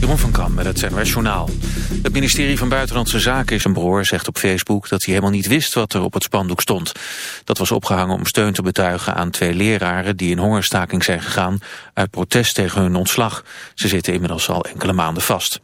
Jeroen van Kam met het NOS Journaal. Het ministerie van Buitenlandse Zaken is een broer zegt op Facebook dat hij helemaal niet wist wat er op het spandoek stond. Dat was opgehangen om steun te betuigen aan twee leraren die in hongerstaking zijn gegaan uit protest tegen hun ontslag. Ze zitten inmiddels al enkele maanden vast.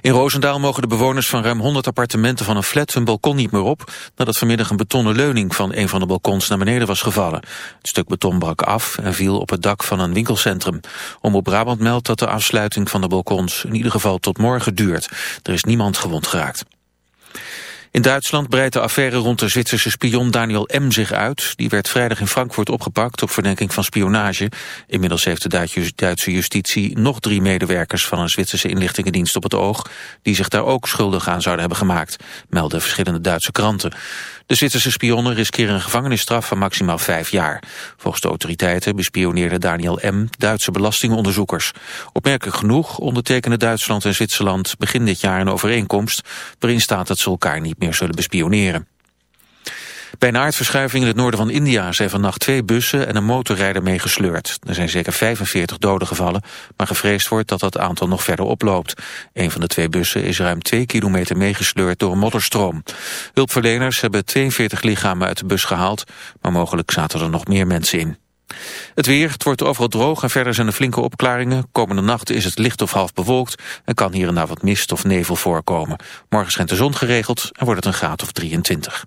In Roosendaal mogen de bewoners van ruim 100 appartementen van een flat hun balkon niet meer op, nadat vanmiddag een betonnen leuning van een van de balkons naar beneden was gevallen. Het stuk beton brak af en viel op het dak van een winkelcentrum. Omroep Brabant meldt dat de afsluiting van de balkons in ieder geval tot morgen duurt. Er is niemand gewond geraakt. In Duitsland breidt de affaire rond de Zwitserse spion Daniel M. zich uit. Die werd vrijdag in Frankfurt opgepakt op verdenking van spionage. Inmiddels heeft de Duitse justitie nog drie medewerkers van een Zwitserse inlichtingendienst op het oog... die zich daar ook schuldig aan zouden hebben gemaakt, melden verschillende Duitse kranten. De Zwitserse spionnen riskeren een gevangenisstraf van maximaal vijf jaar. Volgens de autoriteiten bespioneerde Daniel M. Duitse belastingonderzoekers. Opmerkelijk genoeg ondertekenen Duitsland en Zwitserland begin dit jaar een overeenkomst... waarin staat dat ze elkaar niet meer zullen bespioneren. Bij een aardverschuiving in het noorden van India zijn vannacht twee bussen en een motorrijder meegesleurd. Er zijn zeker 45 doden gevallen, maar gevreesd wordt dat dat aantal nog verder oploopt. Een van de twee bussen is ruim twee kilometer meegesleurd door een modderstroom. Hulpverleners hebben 42 lichamen uit de bus gehaald, maar mogelijk zaten er nog meer mensen in. Het weer, het wordt overal droog en verder zijn er flinke opklaringen. Komende nacht is het licht of half bewolkt en kan hier en daar wat mist of nevel voorkomen. Morgen schijnt de zon geregeld en wordt het een graad of 23.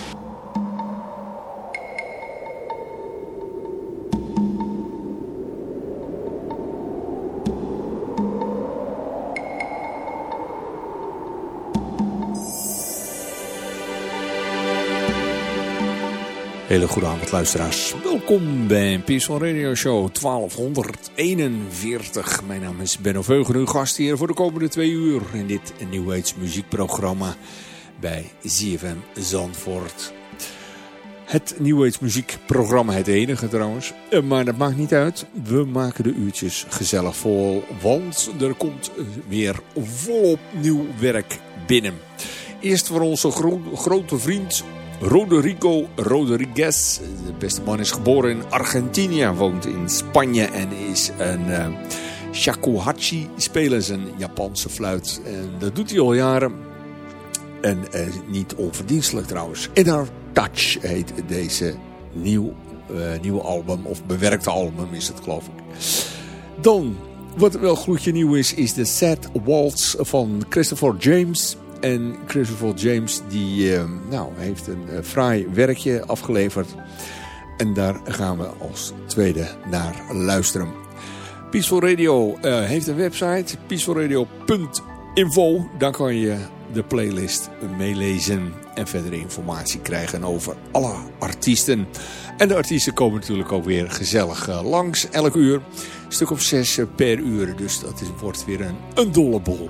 Hele goede avond luisteraars. Welkom bij Peaceful Radio Show 1241. Mijn naam is Benno Veugen, uw gast hier voor de komende twee uur in dit New Age muziekprogramma bij ZFM Zandvoort. Het New Age muziekprogramma, het enige trouwens. Eh, maar dat maakt niet uit. We maken de uurtjes gezellig vol, want er komt weer volop nieuw werk binnen. Eerst voor onze grote vriend Rodrigo Rodriguez. De beste man is geboren in Argentinië, woont in Spanje en is een uh, shakuhachi-speler, een Japanse fluit. En dat doet hij al jaren. En uh, niet onverdienstelijk trouwens. Inner Touch heet deze nieuw, uh, nieuwe album, of bewerkte album is het geloof ik. Dan, wat wel gloedje nieuw is, is de Sad Waltz van Christopher James... En Christopher James die, uh, nou, heeft een uh, fraai werkje afgeleverd. En daar gaan we als tweede naar luisteren. Peaceful Radio uh, heeft een website. peacefulradio.info. Daar kan je de playlist meelezen. En verdere informatie krijgen over alle artiesten. En de artiesten komen natuurlijk ook weer gezellig langs. Elk uur. Een stuk of zes per uur. Dus dat is, wordt weer een, een dolle bol.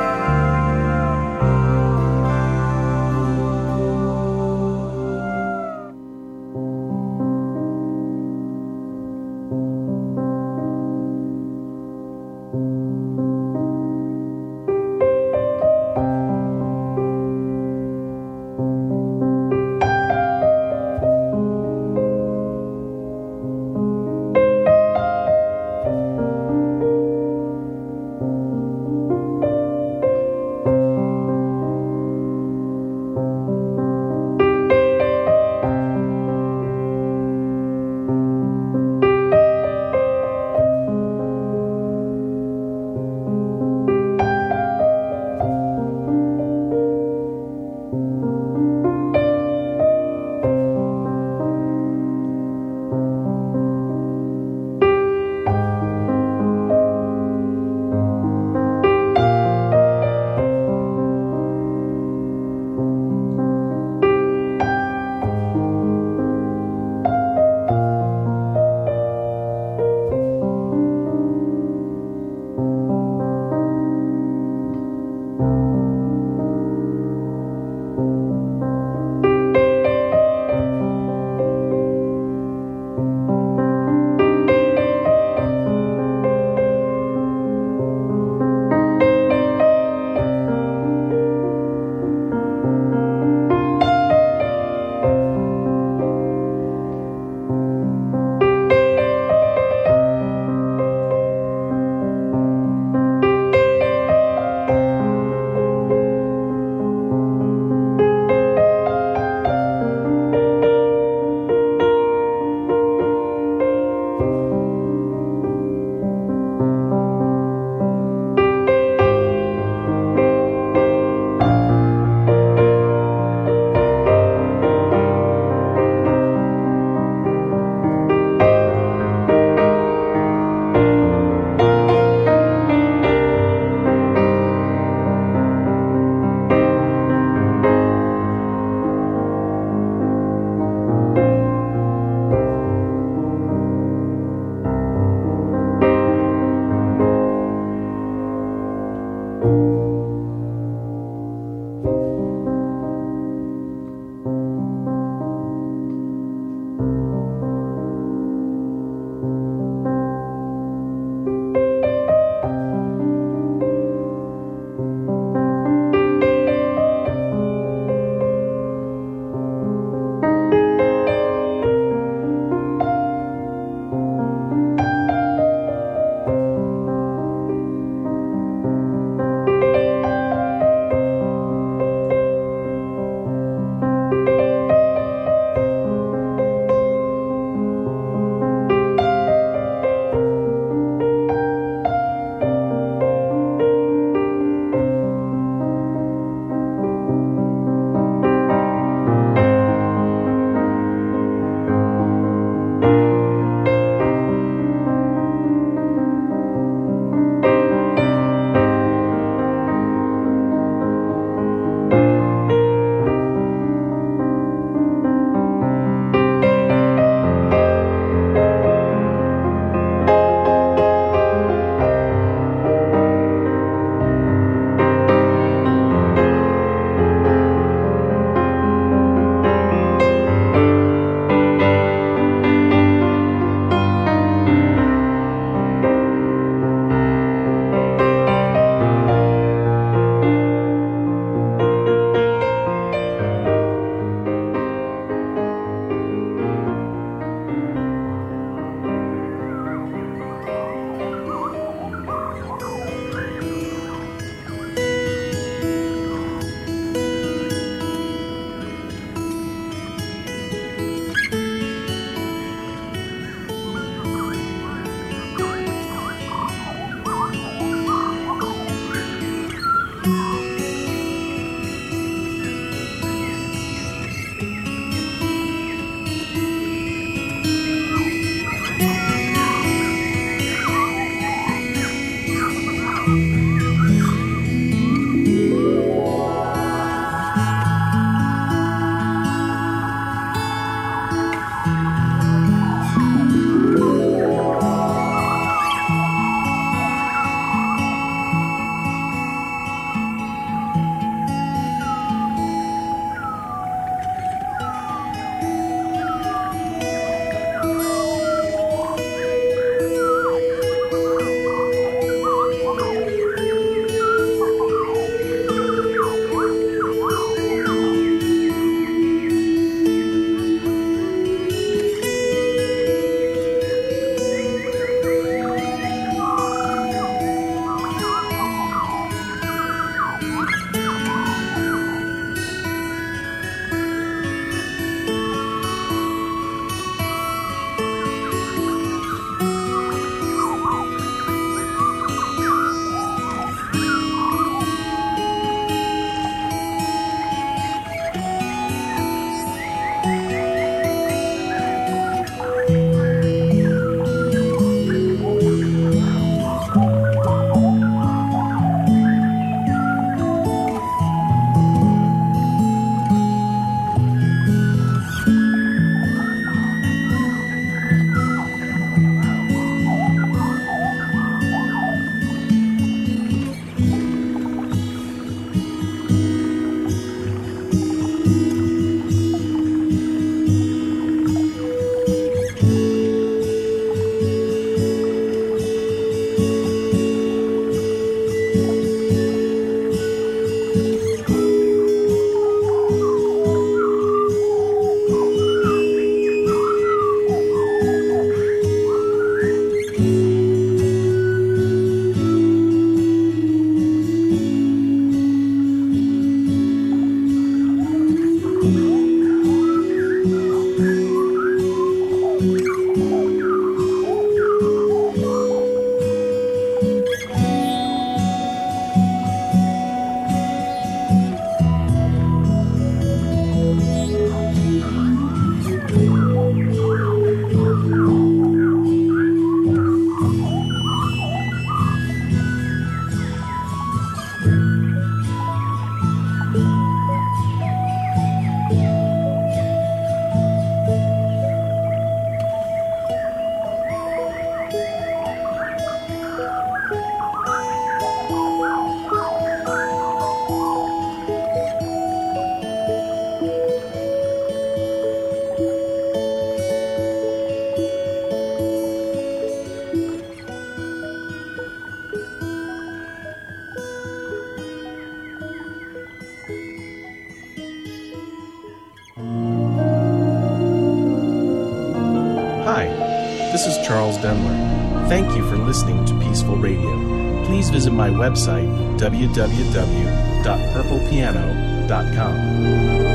Website, www.purplepiano.com.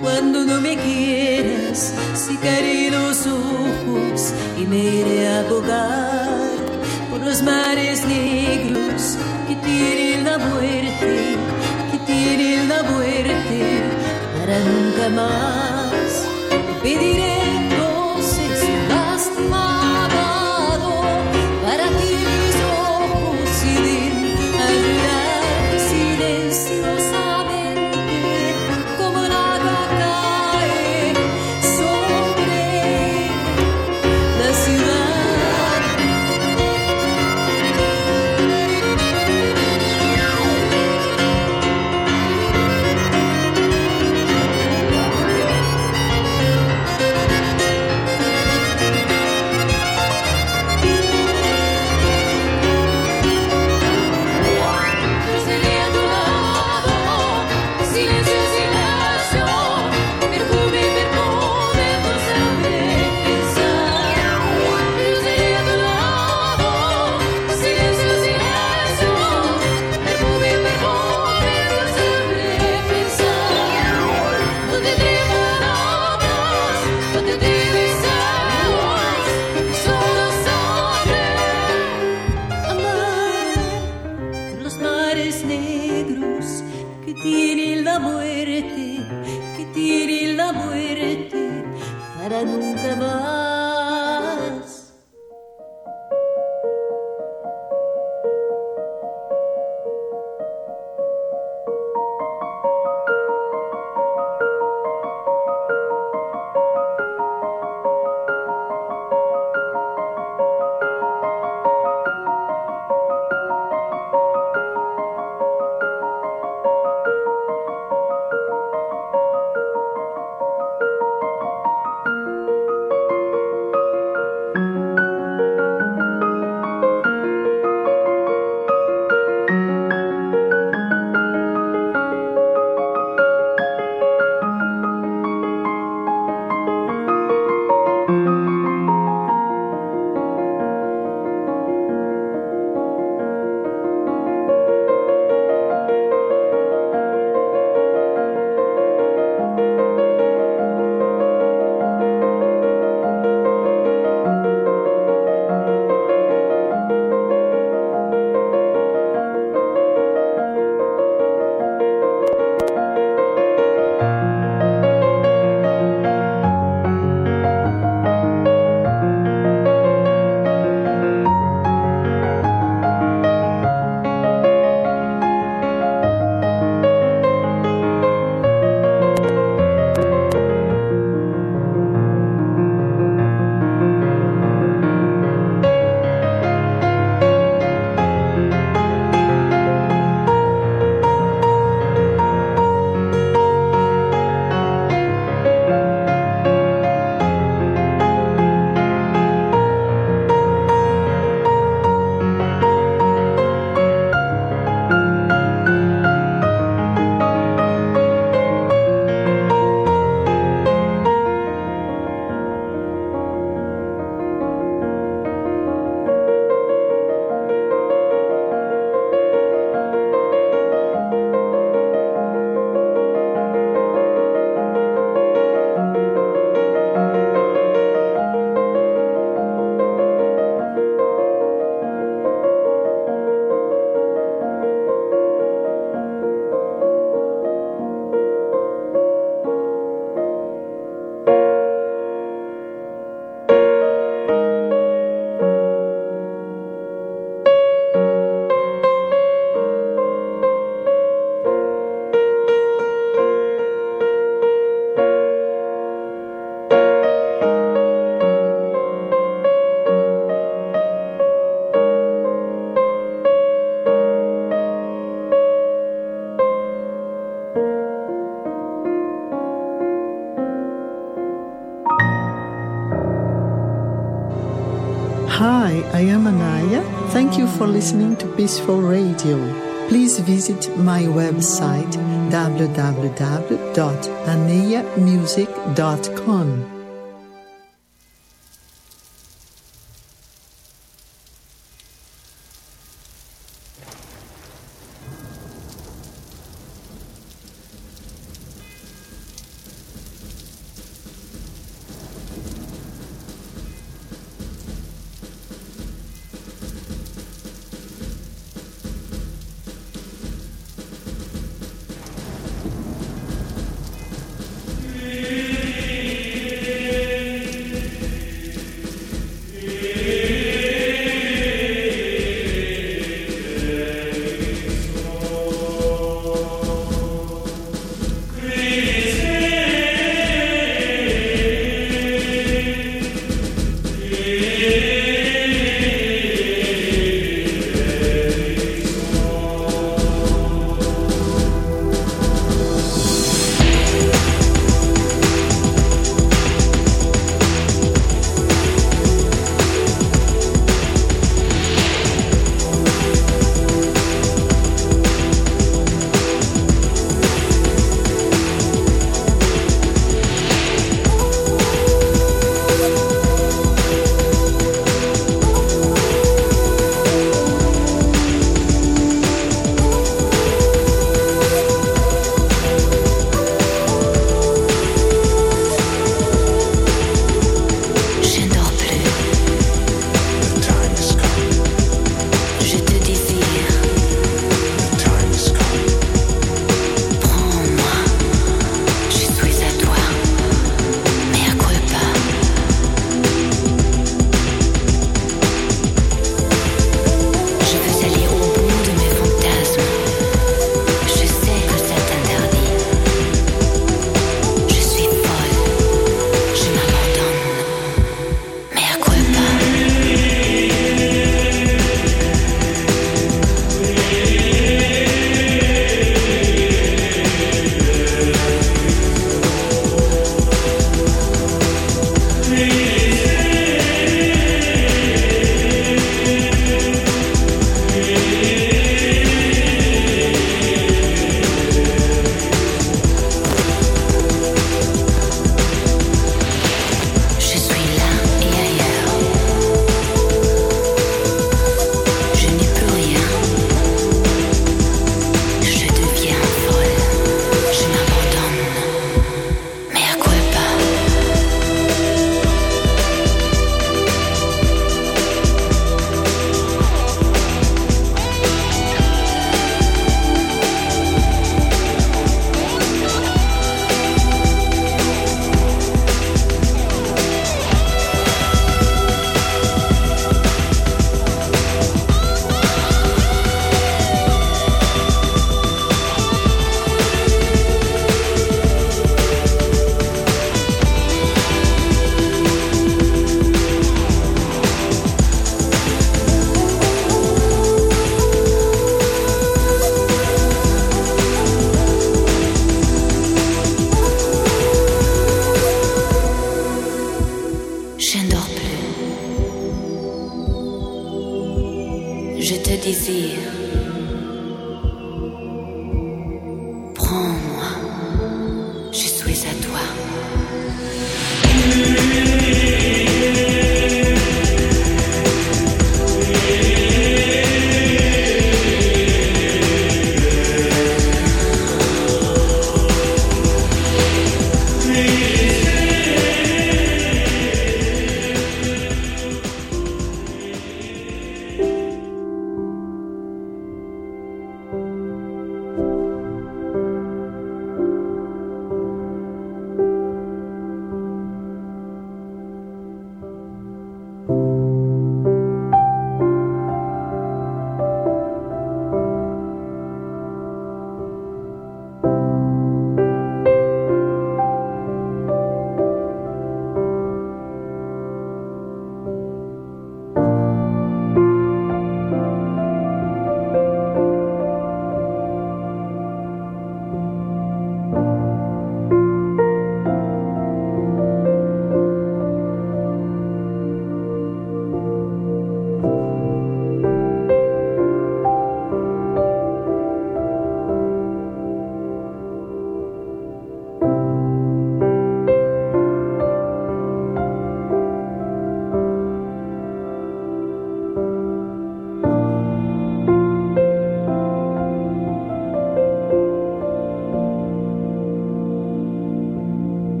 cuando no me quieras, secaré los ojos y me iré a abogar por los mares negros que tienen la muerte, que tienen la muerte para nunca más. Nunca más. For listening to Peaceful Radio. Please visit my website www.anayamusic.com.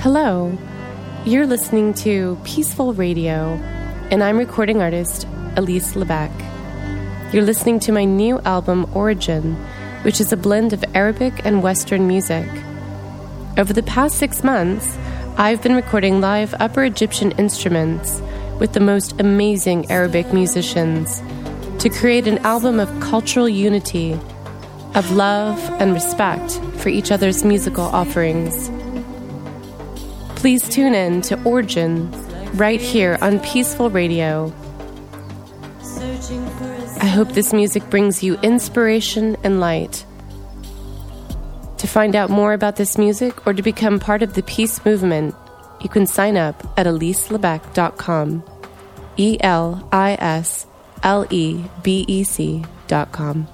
Hello. You're listening to Peaceful Radio, and I'm recording artist Elise Lebec. You're listening to my new album, Origin, which is a blend of Arabic and Western music. Over the past six months, I've been recording live Upper Egyptian instruments with the most amazing Arabic musicians to create an album of cultural unity, of love and respect for each other's musical offerings. Please tune in to Origin right here on Peaceful Radio. I hope this music brings you inspiration and light. To find out more about this music or to become part of the peace movement, you can sign up at eliselebec.com. E L I S L E B E C.com.